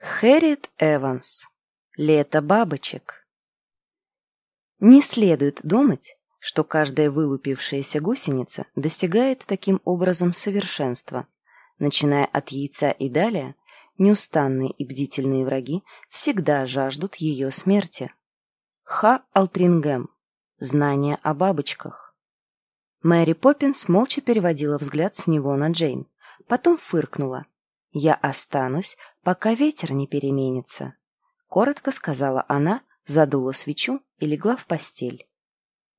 Хэрриет Эванс. Лето бабочек. Не следует думать, что каждая вылупившаяся гусеница достигает таким образом совершенства. Начиная от яйца и далее, неустанные и бдительные враги всегда жаждут ее смерти. Ха Алтрингем. Знание о бабочках. Мэри Поппинс молча переводила взгляд с него на Джейн, потом фыркнула. «Я останусь, пока ветер не переменится», — коротко сказала она, задула свечу и легла в постель.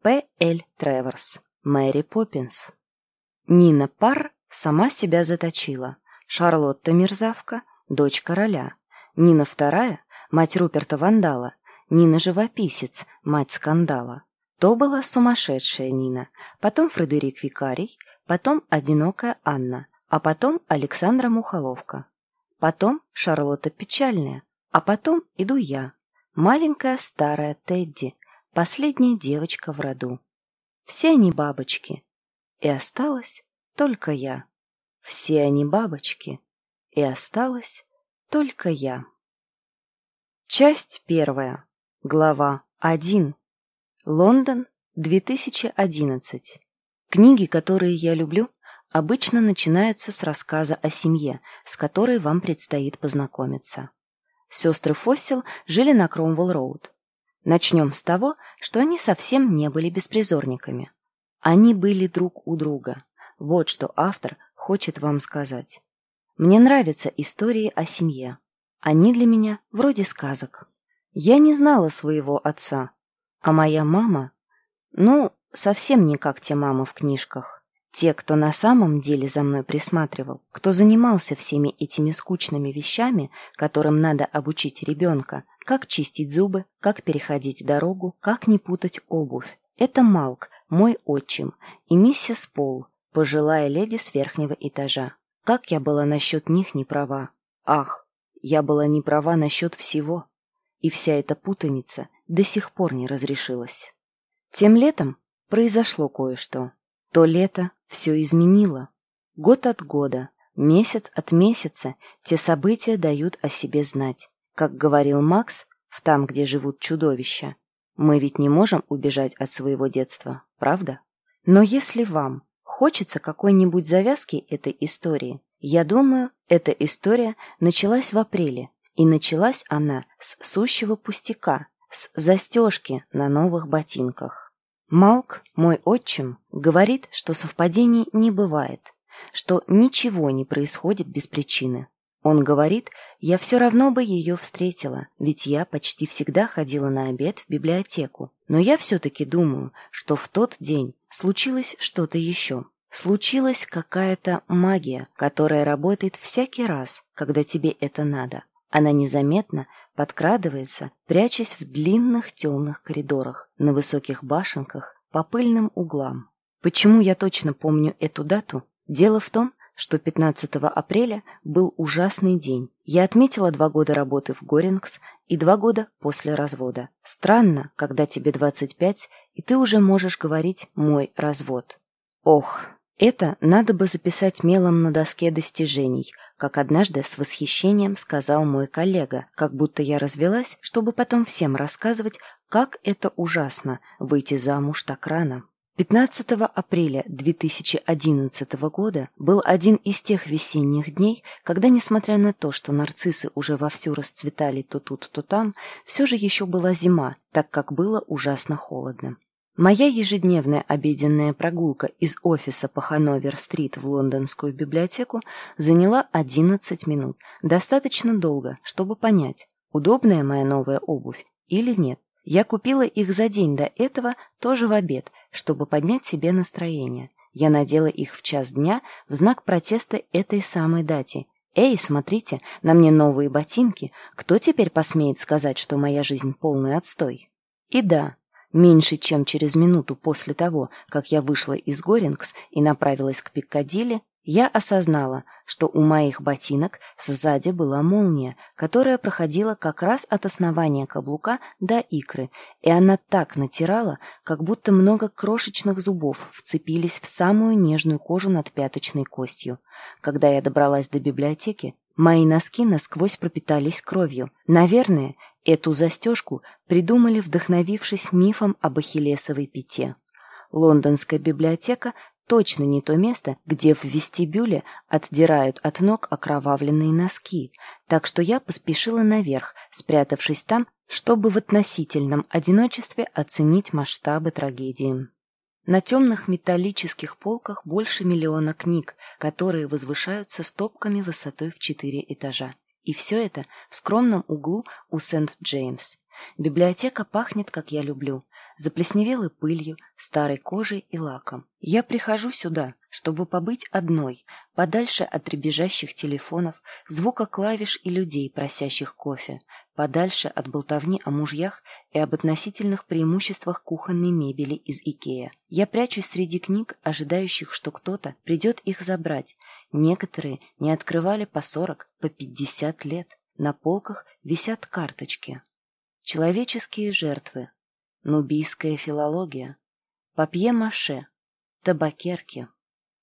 П. Л. Треворс, Мэри Поппинс. Нина Пар сама себя заточила. Шарлотта Мерзавка, дочь короля. Нина Вторая, мать Руперта Вандала. Нина Живописец, мать скандала. То была сумасшедшая Нина, потом Фредерик Викарий, потом одинокая Анна, а потом Александра Мухоловка. Потом Шарлотта Печальная, а потом иду я, маленькая старая Тедди, последняя девочка в роду. Все они бабочки, и осталась только я. Все они бабочки, и осталась только я. Часть первая. Глава 1. Лондон, 2011. Книги, которые я люблю, обычно начинаются с рассказа о семье, с которой вам предстоит познакомиться. Сестры Фоссил жили на Кромвелл-Роуд. Начнем с того, что они совсем не были беспризорниками. Они были друг у друга. Вот что автор хочет вам сказать. Мне нравятся истории о семье. Они для меня вроде сказок. Я не знала своего отца, а моя мама... Ну, совсем не как те мамы в книжках. Те, кто на самом деле за мной присматривал, кто занимался всеми этими скучными вещами, которым надо обучить ребенка, как чистить зубы, как переходить дорогу, как не путать обувь. Это Малк, мой отчим, и миссис Пол, пожилая леди с верхнего этажа. Как я была насчет них не права. Ах, я была не права насчет всего. И вся эта путаница до сих пор не разрешилась. Тем летом произошло кое-что. То лето все изменило. Год от года, месяц от месяца те события дают о себе знать. Как говорил Макс, в там, где живут чудовища. Мы ведь не можем убежать от своего детства, правда? Но если вам хочется какой-нибудь завязки этой истории, я думаю, эта история началась в апреле, и началась она с сущего пустяка, с застежки на новых ботинках. Малк, мой отчим, говорит, что совпадений не бывает, что ничего не происходит без причины. Он говорит, я все равно бы ее встретила, ведь я почти всегда ходила на обед в библиотеку. Но я все-таки думаю, что в тот день случилось что-то еще. Случилась какая-то магия, которая работает всякий раз, когда тебе это надо. Она незаметно подкрадывается, прячась в длинных темных коридорах, на высоких башенках, по пыльным углам. Почему я точно помню эту дату? Дело в том, что 15 апреля был ужасный день. Я отметила два года работы в Горингс и два года после развода. Странно, когда тебе 25, и ты уже можешь говорить «мой развод». Ох, это надо бы записать мелом на доске достижений, как однажды с восхищением сказал мой коллега, как будто я развелась, чтобы потом всем рассказывать, как это ужасно выйти замуж так рано. 15 апреля 2011 года был один из тех весенних дней, когда, несмотря на то, что нарциссы уже вовсю расцветали то тут, то там, все же еще была зима, так как было ужасно холодно. Моя ежедневная обеденная прогулка из офиса по Хановер-стрит в лондонскую библиотеку заняла 11 минут, достаточно долго, чтобы понять, удобная моя новая обувь или нет. Я купила их за день до этого, тоже в обед, чтобы поднять себе настроение. Я надела их в час дня в знак протеста этой самой дате. «Эй, смотрите, на мне новые ботинки. Кто теперь посмеет сказать, что моя жизнь полный отстой?» И да, Меньше чем через минуту после того, как я вышла из Горингс и направилась к Пиккадилли, я осознала, что у моих ботинок сзади была молния, которая проходила как раз от основания каблука до икры, и она так натирала, как будто много крошечных зубов вцепились в самую нежную кожу над пяточной костью. Когда я добралась до библиотеки, Мои носки насквозь пропитались кровью. Наверное, эту застежку придумали, вдохновившись мифом об Ахиллесовой пяте. Лондонская библиотека точно не то место, где в вестибюле отдирают от ног окровавленные носки, так что я поспешила наверх, спрятавшись там, чтобы в относительном одиночестве оценить масштабы трагедии. На темных металлических полках больше миллиона книг, которые возвышаются стопками высотой в четыре этажа. И все это в скромном углу у Сент-Джеймс. Библиотека пахнет, как я люблю, заплесневелой пылью, старой кожей и лаком. Я прихожу сюда, чтобы побыть одной, подальше от требежащих телефонов, звука клавиш и людей, просящих кофе, подальше от болтовни о мужьях и об относительных преимуществах кухонной мебели из Икея. Я прячусь среди книг, ожидающих, что кто-то придет их забрать. Некоторые не открывали по сорок, по пятьдесят лет. На полках висят карточки. Человеческие жертвы, нубийская филология, папье-маше, табакерки.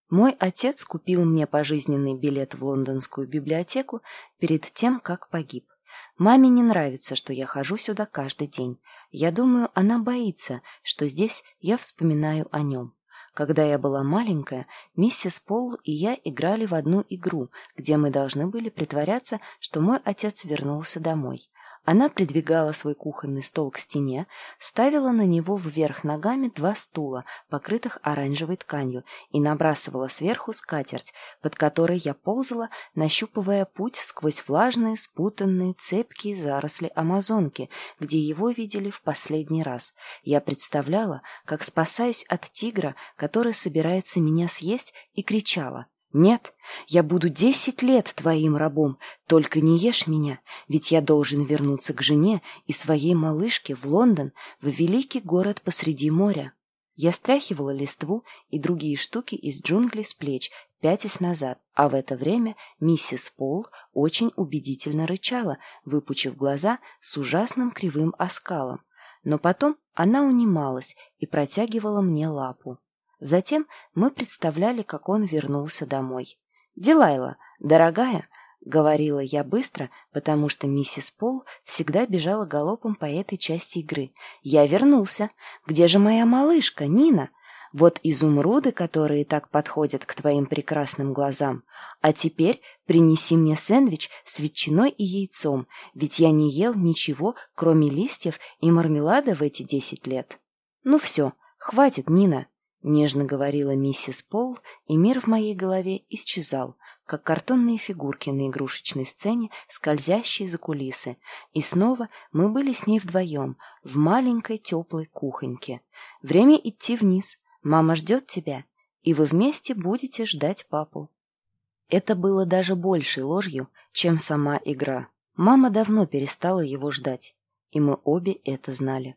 Мой отец купил мне пожизненный билет в лондонскую библиотеку перед тем, как погиб. Маме не нравится, что я хожу сюда каждый день. Я думаю, она боится, что здесь я вспоминаю о нем. Когда я была маленькая, миссис Пол и я играли в одну игру, где мы должны были притворяться, что мой отец вернулся домой. Она придвигала свой кухонный стол к стене, ставила на него вверх ногами два стула, покрытых оранжевой тканью, и набрасывала сверху скатерть, под которой я ползала, нащупывая путь сквозь влажные, спутанные, цепкие заросли амазонки, где его видели в последний раз. Я представляла, как спасаюсь от тигра, который собирается меня съесть, и кричала нет, я буду десять лет твоим рабом, только не ешь меня, ведь я должен вернуться к жене и своей малышке в Лондон, в великий город посреди моря. Я стряхивала листву и другие штуки из джунглей с плеч, пятясь назад, а в это время миссис Пол очень убедительно рычала, выпучив глаза с ужасным кривым оскалом. Но потом она унималась и протягивала мне лапу. Затем мы представляли, как он вернулся домой. «Дилайла, дорогая!» — говорила я быстро, потому что миссис Пол всегда бежала галопом по этой части игры. «Я вернулся! Где же моя малышка, Нина?» Вот изумруды, которые так подходят к твоим прекрасным глазам. А теперь принеси мне сэндвич с ветчиной и яйцом, ведь я не ел ничего, кроме листьев и мармелада в эти десять лет. Ну все, хватит, Нина. Нежно говорила миссис Пол, и мир в моей голове исчезал, как картонные фигурки на игрушечной сцене, скользящие за кулисы. И снова мы были с ней вдвоем, в маленькой теплой кухоньке. Время идти вниз. Мама ждет тебя, и вы вместе будете ждать папу. Это было даже большей ложью, чем сама игра. Мама давно перестала его ждать, и мы обе это знали.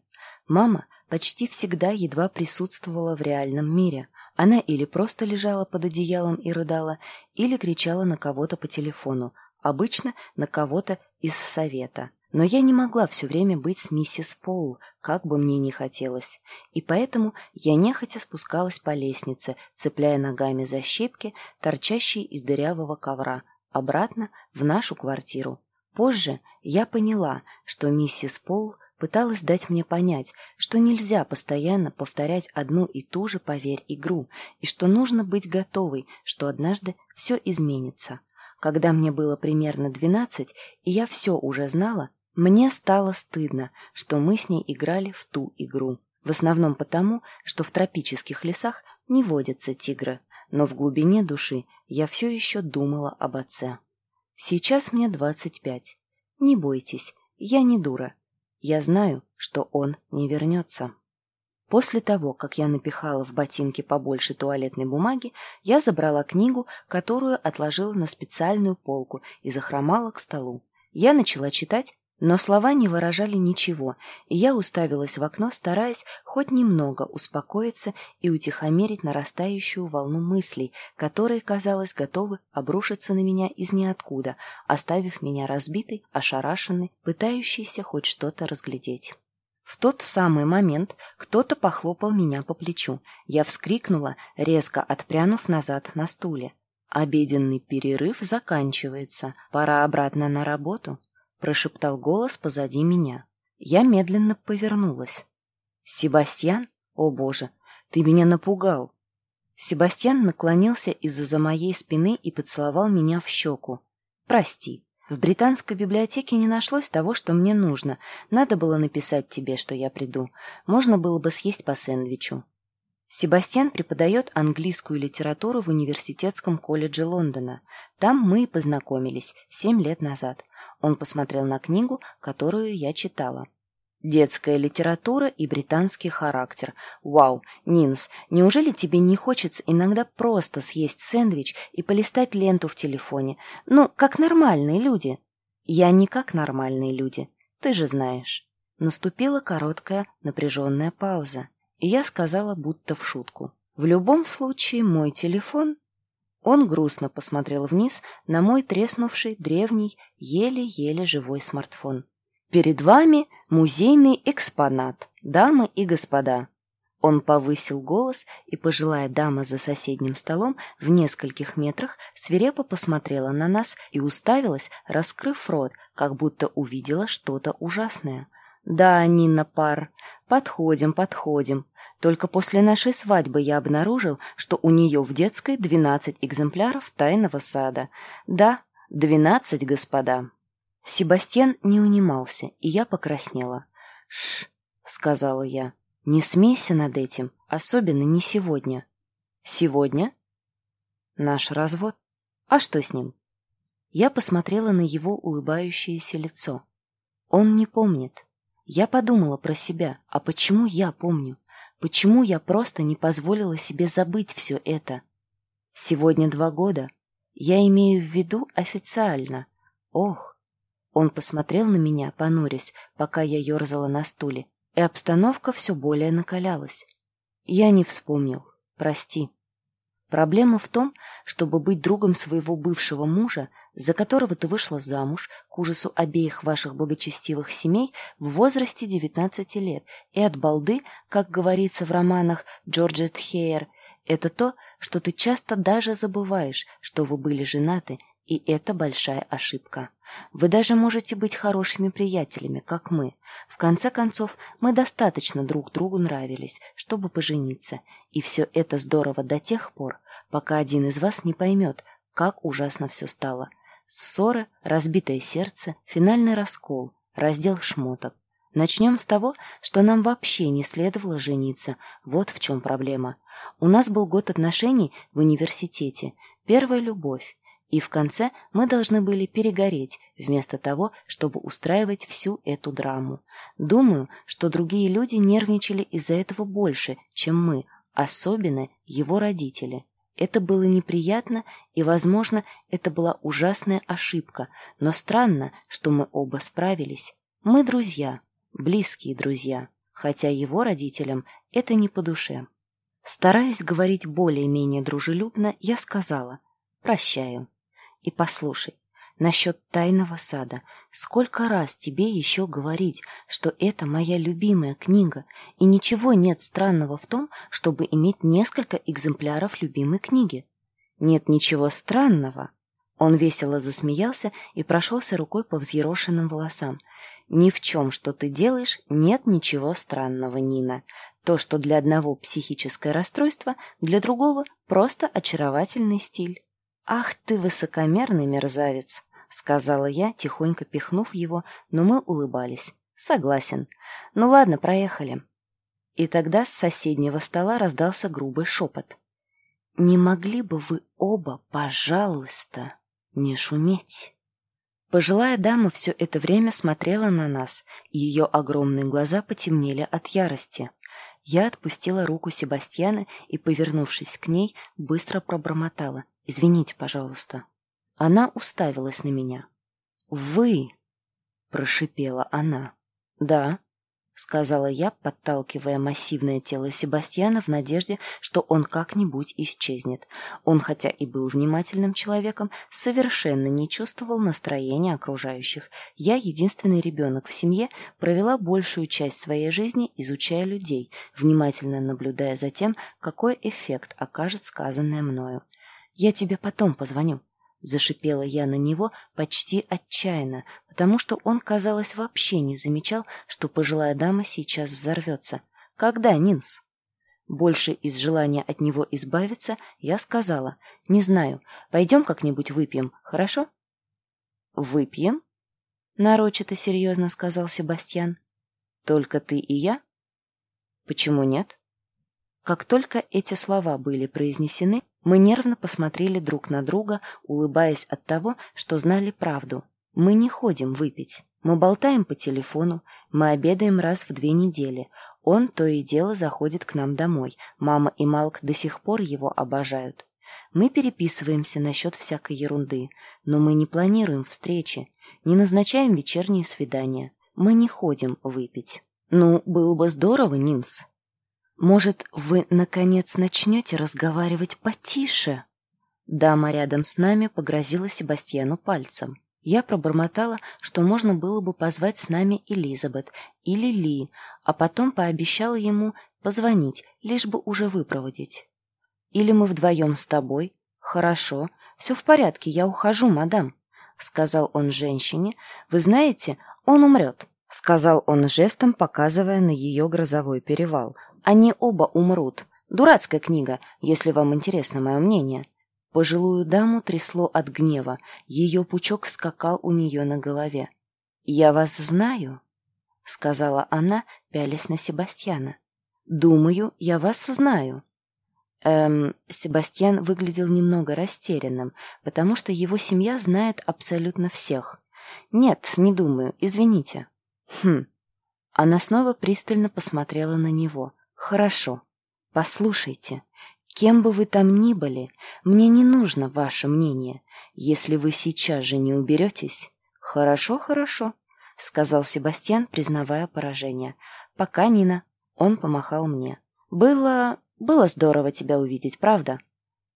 Мама почти всегда едва присутствовала в реальном мире. Она или просто лежала под одеялом и рыдала, или кричала на кого-то по телефону, обычно на кого-то из совета. Но я не могла все время быть с миссис Пол, как бы мне ни хотелось, и поэтому я нехотя спускалась по лестнице, цепляя ногами за щепки, торчащие из дырявого ковра, обратно в нашу квартиру. Позже я поняла, что миссис Пол пыталась дать мне понять, что нельзя постоянно повторять одну и ту же «поверь» игру, и что нужно быть готовой, что однажды все изменится. Когда мне было примерно двенадцать, и я все уже знала, мне стало стыдно, что мы с ней играли в ту игру. В основном потому, что в тропических лесах не водятся тигры, но в глубине души я все еще думала об отце. Сейчас мне двадцать пять. Не бойтесь, я не дура. Я знаю, что он не вернется. После того, как я напихала в ботинки побольше туалетной бумаги, я забрала книгу, которую отложила на специальную полку и захромала к столу. Я начала читать, но слова не выражали ничего, и я уставилась в окно, стараясь хоть немного успокоиться и утихомирить нарастающую волну мыслей, которые, казалось, готовы обрушиться на меня из ниоткуда, оставив меня разбитой, ошарашенной, пытающейся хоть что-то разглядеть. В тот самый момент кто-то похлопал меня по плечу. Я вскрикнула, резко отпрянув назад на стуле. Обеденный перерыв заканчивается. Пора обратно на работу, прошептал голос позади меня. Я медленно повернулась. Себастьян? О боже, ты меня напугал. Себастьян наклонился из-за моей спины и поцеловал меня в щеку. «Прости. В британской библиотеке не нашлось того, что мне нужно. Надо было написать тебе, что я приду. Можно было бы съесть по сэндвичу». Себастьян преподает английскую литературу в университетском колледже Лондона. Там мы и познакомились семь лет назад. Он посмотрел на книгу, которую я читала. Детская литература и британский характер. Вау, Нинс, неужели тебе не хочется иногда просто съесть сэндвич и полистать ленту в телефоне? Ну, как нормальные люди. Я не как нормальные люди, ты же знаешь. Наступила короткая напряженная пауза, и я сказала будто в шутку. В любом случае, мой телефон... Он грустно посмотрел вниз на мой треснувший, древний, еле-еле живой смартфон. Перед вами музейный экспонат, дамы и господа. Он повысил голос, и пожилая дама за соседним столом в нескольких метрах свирепо посмотрела на нас и уставилась, раскрыв рот, как будто увидела что-то ужасное. «Да, Нина Пар, подходим, подходим. Только после нашей свадьбы я обнаружил, что у нее в детской двенадцать экземпляров тайного сада. Да, двенадцать, господа». Себастьян не унимался, и я покраснела. «Ш!» — сказала я. «Не смейся над этим, особенно не сегодня». «Сегодня?» «Наш развод. А что с ним?» Я посмотрела на его улыбающееся лицо. Он не помнит. Я подумала про себя, а почему я помню? Почему я просто не позволила себе забыть все это? Сегодня два года. Я имею в виду официально. Ох, он посмотрел на меня, понурясь, пока я ерзала на стуле, и обстановка все более накалялась. Я не вспомнил. Прости. Проблема в том, чтобы быть другом своего бывшего мужа, за которого ты вышла замуж, к ужасу обеих ваших благочестивых семей, в возрасте 19 лет, и от балды, как говорится в романах Джорджет Хейер, это то, что ты часто даже забываешь, что вы были женаты, и это большая ошибка. Вы даже можете быть хорошими приятелями, как мы. В конце концов, мы достаточно друг другу нравились, чтобы пожениться. И все это здорово до тех пор, пока один из вас не поймет, как ужасно все стало. Ссора, разбитое сердце, финальный раскол, раздел шмоток. Начнем с того, что нам вообще не следовало жениться. Вот в чем проблема. У нас был год отношений в университете. Первая любовь. И в конце мы должны были перегореть, вместо того, чтобы устраивать всю эту драму. Думаю, что другие люди нервничали из-за этого больше, чем мы, особенно его родители. Это было неприятно, и, возможно, это была ужасная ошибка, но странно, что мы оба справились. Мы друзья, близкие друзья, хотя его родителям это не по душе. Стараясь говорить более-менее дружелюбно, я сказала «Прощаю». И послушай, насчет тайного сада. Сколько раз тебе еще говорить, что это моя любимая книга, и ничего нет странного в том, чтобы иметь несколько экземпляров любимой книги? Нет ничего странного. Он весело засмеялся и прошелся рукой по взъерошенным волосам. «Ни в чем, что ты делаешь, нет ничего странного, Нина. То, что для одного психическое расстройство, для другого просто очаровательный стиль». «Ах ты, высокомерный мерзавец!» — сказала я, тихонько пихнув его, но мы улыбались. «Согласен. Ну ладно, проехали». И тогда с соседнего стола раздался грубый шепот. «Не могли бы вы оба, пожалуйста, не шуметь?» Пожилая дама все это время смотрела на нас, и ее огромные глаза потемнели от ярости. Я отпустила руку Себастьяна и, повернувшись к ней, быстро пробормотала. «Извините, пожалуйста». Она уставилась на меня. «Вы!» — прошипела она. «Да», — сказала я, подталкивая массивное тело Себастьяна в надежде, что он как-нибудь исчезнет. Он, хотя и был внимательным человеком, совершенно не чувствовал настроения окружающих. Я, единственный ребенок в семье, провела большую часть своей жизни, изучая людей, внимательно наблюдая за тем, какой эффект окажет сказанное мною. Я тебе потом позвоню. Зашипела я на него почти отчаянно, потому что он, казалось, вообще не замечал, что пожилая дама сейчас взорвется. «Когда, Нинс?» Больше из желания от него избавиться, я сказала, «Не знаю, пойдем как-нибудь выпьем, хорошо?» «Выпьем?» — нарочито серьезно сказал Себастьян. «Только ты и я?» «Почему нет?» Как только эти слова были произнесены, мы нервно посмотрели друг на друга, улыбаясь от того, что знали правду. Мы не ходим выпить. Мы болтаем по телефону, мы обедаем раз в две недели. Он то и дело заходит к нам домой. Мама и Малк до сих пор его обожают. Мы переписываемся насчет всякой ерунды, но мы не планируем встречи, не назначаем вечерние свидания. Мы не ходим выпить. Ну, было бы здорово, Нинс. Может, вы, наконец, начнете разговаривать потише?» Дама рядом с нами погрозила Себастьяну пальцем. Я пробормотала, что можно было бы позвать с нами Элизабет или Ли, а потом пообещала ему позвонить, лишь бы уже выпроводить. «Или мы вдвоем с тобой?» «Хорошо, все в порядке, я ухожу, мадам», — сказал он женщине. «Вы знаете, он умрет», — сказал он жестом, показывая на ее грозовой перевал. Они оба умрут. Дурацкая книга, если вам интересно мое мнение. Пожилую даму трясло от гнева. Ее пучок скакал у нее на голове. «Я вас знаю», — сказала она, пялясь на Себастьяна. «Думаю, я вас знаю». Эм, Себастьян выглядел немного растерянным, потому что его семья знает абсолютно всех. «Нет, не думаю, извините». «Хм». Она снова пристально посмотрела на него. Хорошо. Послушайте, кем бы вы там ни были, мне не нужно ваше мнение. Если вы сейчас же не уберетесь... Хорошо, хорошо, сказал Себастьян, признавая поражение. Пока, Нина. Он помахал мне. Было... было здорово тебя увидеть, правда?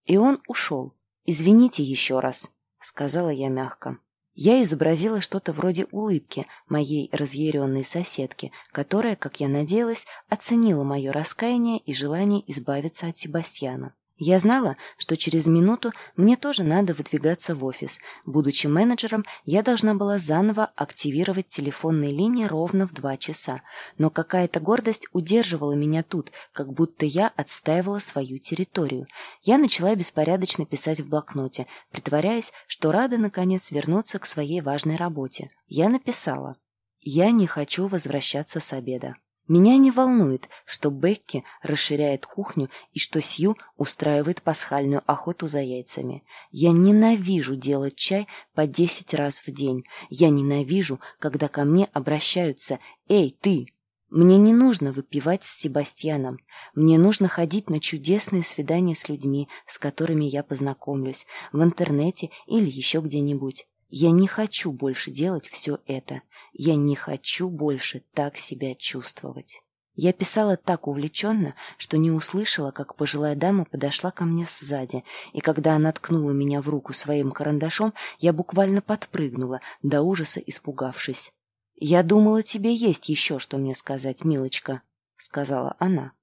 И он ушел. Извините еще раз, сказала я мягко. Я изобразила что-то вроде улыбки моей разъяренной соседки, которая, как я надеялась, оценила мое раскаяние и желание избавиться от Себастьяна. Я знала, что через минуту мне тоже надо выдвигаться в офис. Будучи менеджером, я должна была заново активировать телефонные линии ровно в два часа. Но какая-то гордость удерживала меня тут, как будто я отстаивала свою территорию. Я начала беспорядочно писать в блокноте, притворяясь, что рада, наконец, вернуться к своей важной работе. Я написала «Я не хочу возвращаться с обеда». Меня не волнует, что Бекки расширяет кухню и что Сью устраивает пасхальную охоту за яйцами. Я ненавижу делать чай по десять раз в день. Я ненавижу, когда ко мне обращаются «Эй, ты!». Мне не нужно выпивать с Себастьяном. Мне нужно ходить на чудесные свидания с людьми, с которыми я познакомлюсь, в интернете или еще где-нибудь. Я не хочу больше делать все это. Я не хочу больше так себя чувствовать. Я писала так увлеченно, что не услышала, как пожилая дама подошла ко мне сзади, и когда она ткнула меня в руку своим карандашом, я буквально подпрыгнула, до ужаса испугавшись. «Я думала, тебе есть еще что мне сказать, милочка», — сказала она.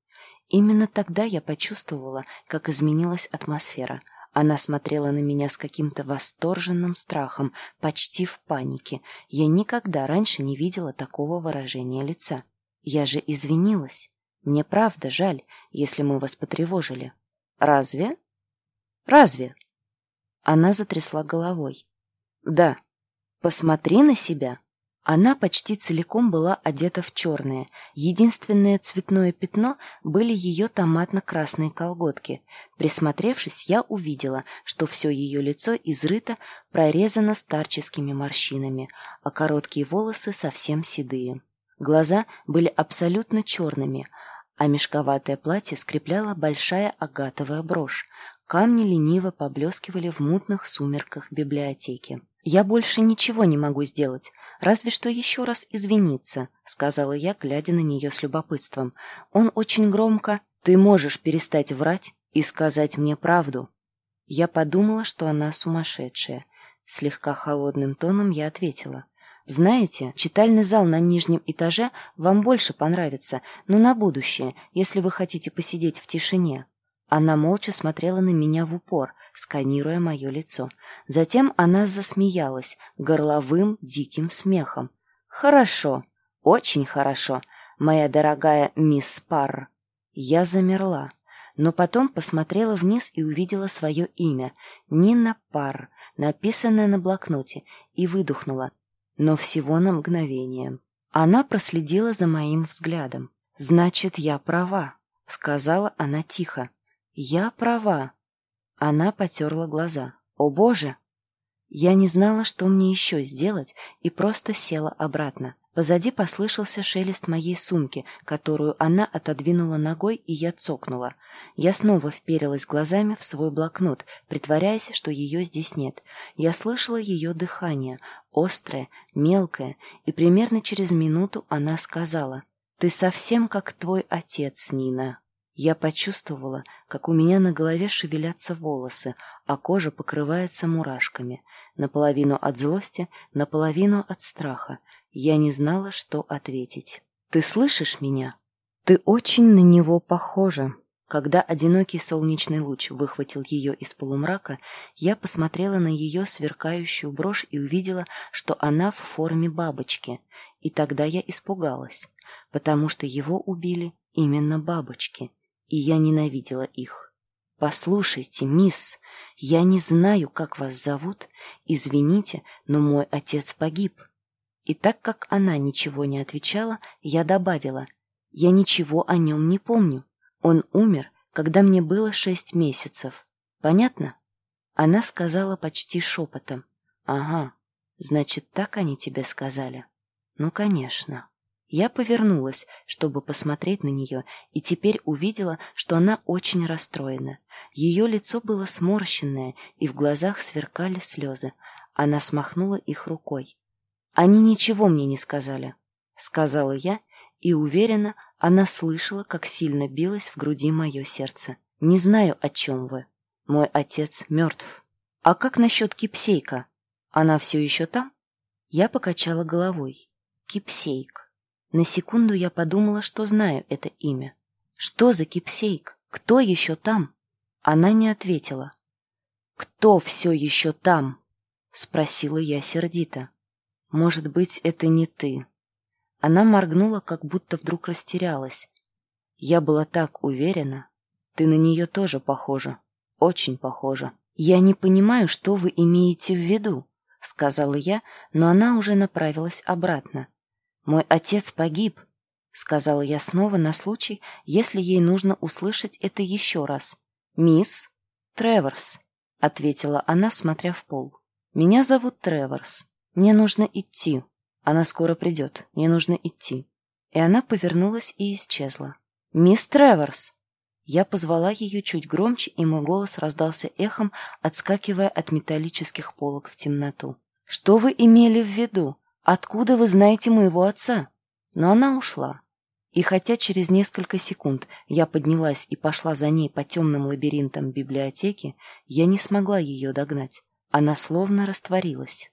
Именно тогда я почувствовала, как изменилась атмосфера — она смотрела на меня с каким-то восторженным страхом, почти в панике. Я никогда раньше не видела такого выражения лица. Я же извинилась. Мне правда жаль, если мы вас потревожили. Разве? Разве? Она затрясла головой. Да. Посмотри на себя. Она почти целиком была одета в черное. Единственное цветное пятно были ее томатно-красные колготки. Присмотревшись, я увидела, что все ее лицо изрыто, прорезано старческими морщинами, а короткие волосы совсем седые. Глаза были абсолютно черными, а мешковатое платье скрепляло большая агатовая брошь. Камни лениво поблескивали в мутных сумерках библиотеки. «Я больше ничего не могу сделать, разве что еще раз извиниться», — сказала я, глядя на нее с любопытством. Он очень громко «Ты можешь перестать врать и сказать мне правду». Я подумала, что она сумасшедшая. Слегка холодным тоном я ответила. «Знаете, читальный зал на нижнем этаже вам больше понравится, но на будущее, если вы хотите посидеть в тишине». Она молча смотрела на меня в упор, сканируя мое лицо. Затем она засмеялась горловым диким смехом. «Хорошо, очень хорошо, моя дорогая мисс Парр». Я замерла, но потом посмотрела вниз и увидела свое имя — Нина Парр, написанное на блокноте, и выдохнула, но всего на мгновение. Она проследила за моим взглядом. «Значит, я права», — сказала она тихо. «Я права». Она потерла глаза. «О, Боже!» Я не знала, что мне еще сделать, и просто села обратно. Позади послышался шелест моей сумки, которую она отодвинула ногой, и я цокнула. Я снова вперилась глазами в свой блокнот, притворяясь, что ее здесь нет. Я слышала ее дыхание, острое, мелкое, и примерно через минуту она сказала — ты совсем как твой отец, Нина. Я почувствовала, как у меня на голове шевелятся волосы, а кожа покрывается мурашками. Наполовину от злости, наполовину от страха. Я не знала, что ответить. «Ты слышишь меня? Ты очень на него похожа». Когда одинокий солнечный луч выхватил ее из полумрака, я посмотрела на ее сверкающую брошь и увидела, что она в форме бабочки. И тогда я испугалась потому что его убили именно бабочки, и я ненавидела их. «Послушайте, мисс, я не знаю, как вас зовут. Извините, но мой отец погиб». И так как она ничего не отвечала, я добавила, «Я ничего о нем не помню. Он умер, когда мне было шесть месяцев. Понятно?» Она сказала почти шепотом, «Ага, значит, так они тебе сказали?» «Ну, конечно». Я повернулась, чтобы посмотреть на нее, и теперь увидела, что она очень расстроена. Ее лицо было сморщенное, и в глазах сверкали слезы. Она смахнула их рукой. «Они ничего мне не сказали», — сказала я, и уверена, она слышала, как сильно билось в груди мое сердце. «Не знаю, о чем вы. Мой отец мертв. А как насчет Кипсейка? Она все еще там?» Я покачала головой. «Кипсейк. На секунду я подумала, что знаю это имя. Что за кипсейк? Кто еще там? Она не ответила. «Кто все еще там?» — спросила я сердито. «Может быть, это не ты?» Она моргнула, как будто вдруг растерялась. Я была так уверена. Ты на нее тоже похожа. Очень похожа. «Я не понимаю, что вы имеете в виду», — сказала я, но она уже направилась обратно. «Мой отец погиб», — сказала я снова на случай, если ей нужно услышать это еще раз. «Мисс Треворс», — ответила она, смотря в пол. «Меня зовут Треворс. Мне нужно идти. Она скоро придет. Мне нужно идти». И она повернулась и исчезла. «Мисс Треворс!» Я позвала ее чуть громче, и мой голос раздался эхом, отскакивая от металлических полок в темноту. «Что вы имели в виду? «Откуда вы знаете моего отца?» Но она ушла. И хотя через несколько секунд я поднялась и пошла за ней по темным лабиринтам библиотеки, я не смогла ее догнать. Она словно растворилась.